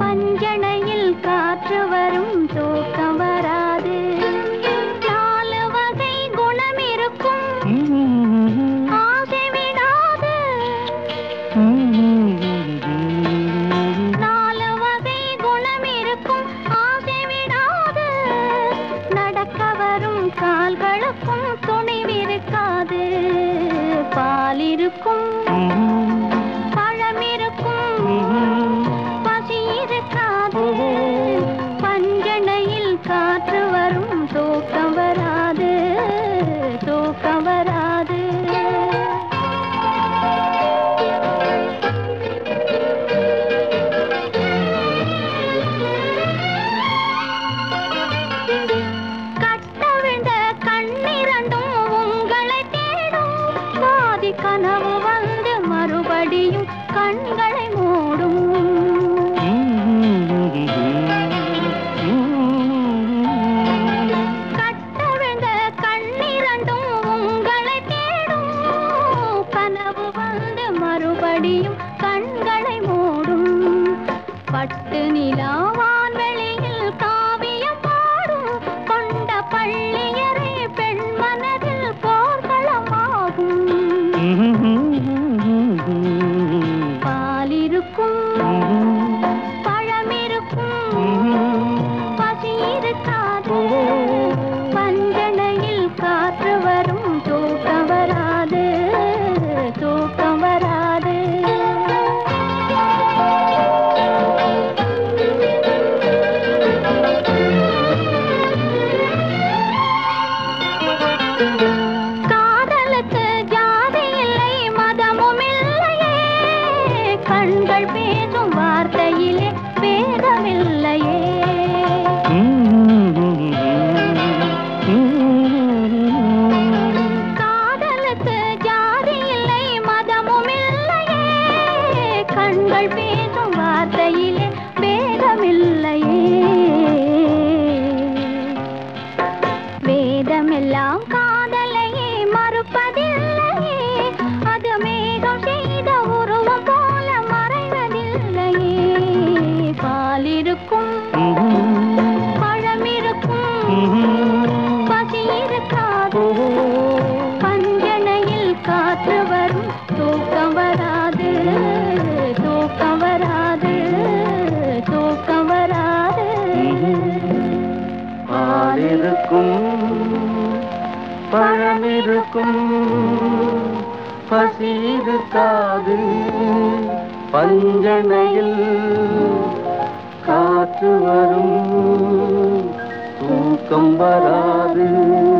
பஞ்சனையில் காற்று வரும் தூக்கம் வராது. நாலு வகை குணம் இருக்கும். ஆசை விடாது. நாலு வகை குணம் இருக்கும். ஆசை கால்களுக்கும் துணிவிருக்காது பாலிருக்கும் பாதி கனவு வந்து மறுபடியும் கண்களை மூடும். கட்டவிழ்ந்த கண்ணிரண்டும் உங்களை தேடும். கனவு மறுபடியும் கண்களை மூடும். பட்டு நிலாவான் கண்கள் பேசும் வார்த்தையிலே பேதமில்லையே. பசியிருக்கும் பசியிருக்காது பஞ்சனையில் காற்று வரும். தூக்கம் வராது.